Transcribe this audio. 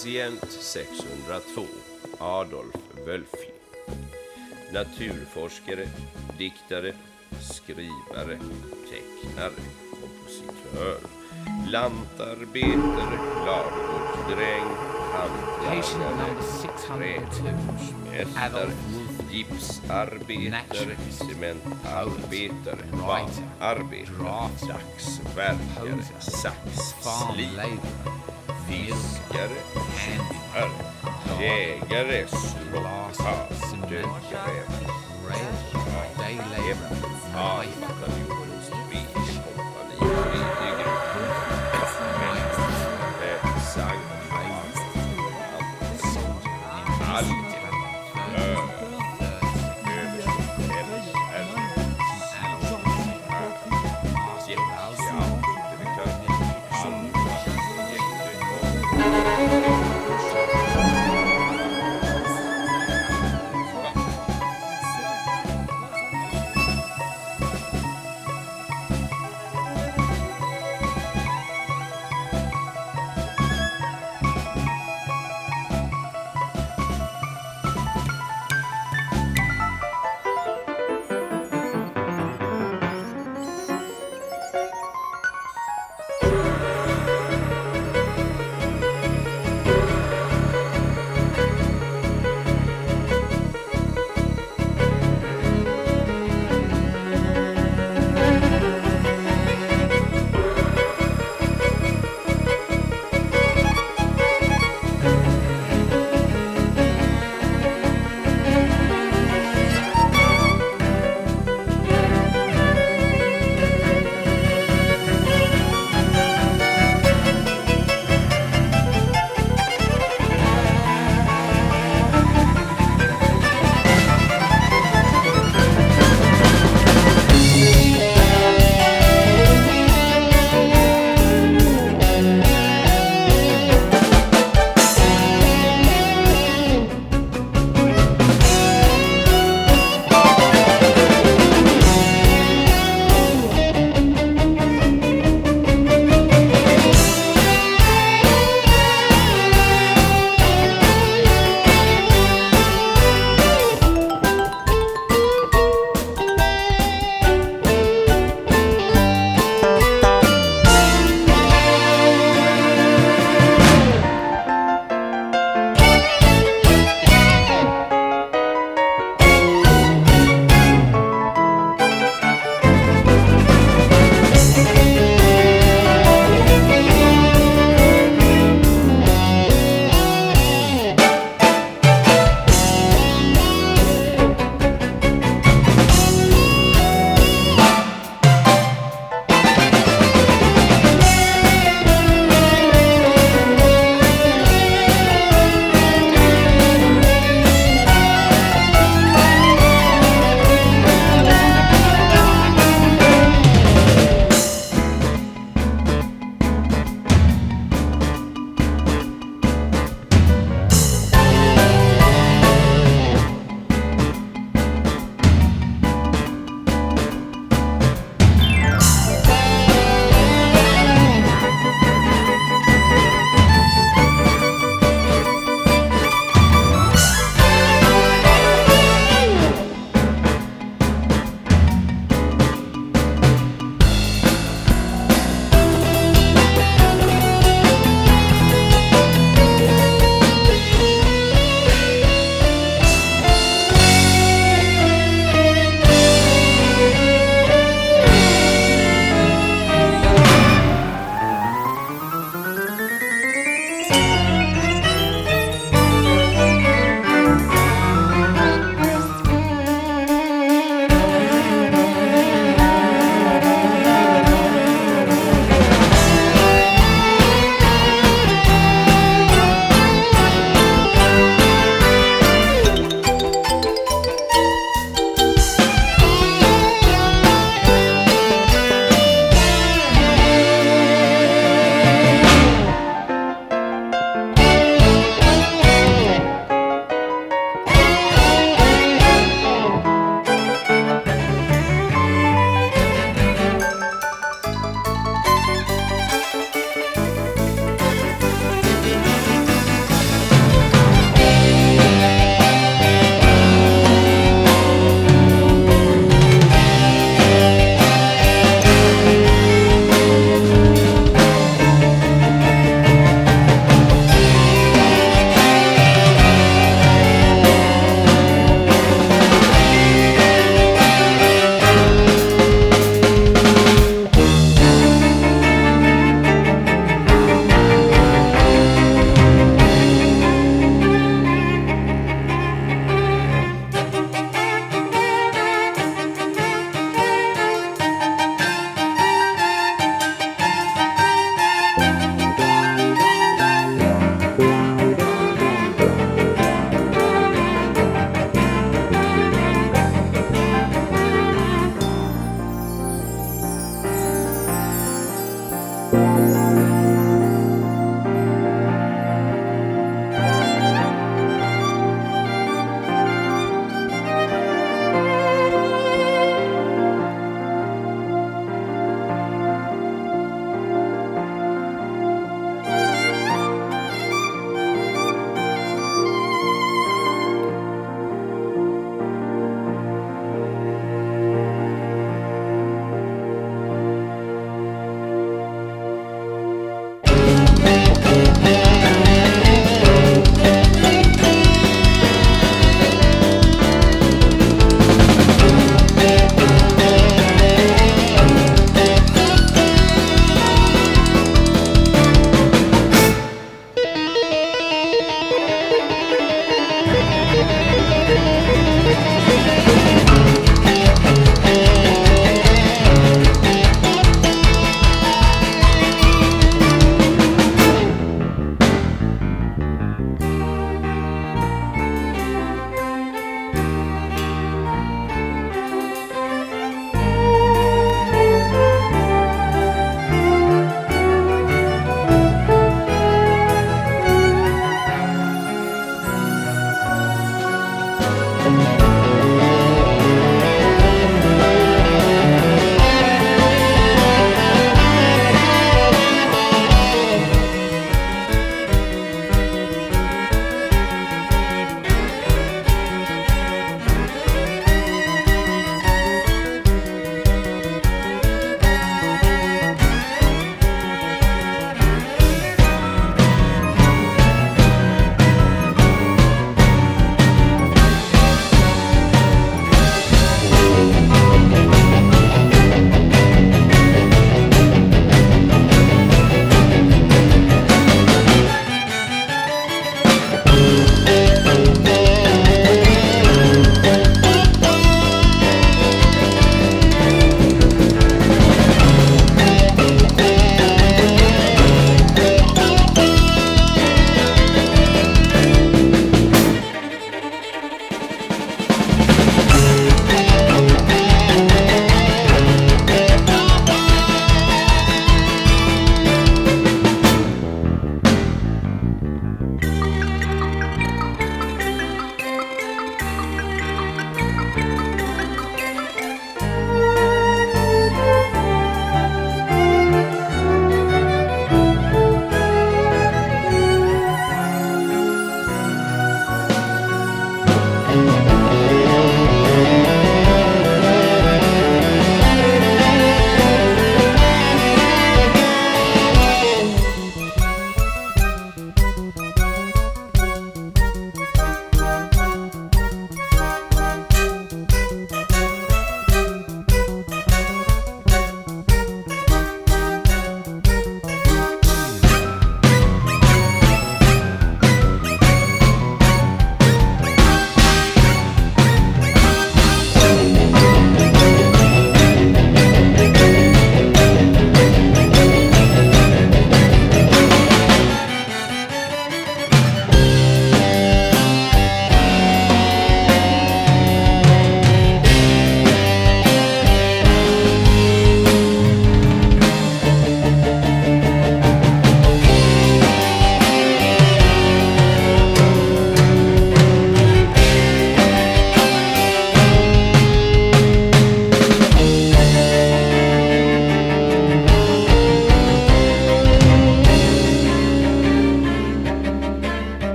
Patient 602 Adolf Wölfli Naturforskare, diktare, skrivare, tecknare, kompositör, lantarbetare, ladugårdsdräng, hantverkare, number 602. trädgårdsmästare, gipsarbetare, cementarbetare, Drafter. dagsverkare, Poser. fiskare, tjuvar, jägare, slottar, dödgrävare, räv, dejlejare, arg.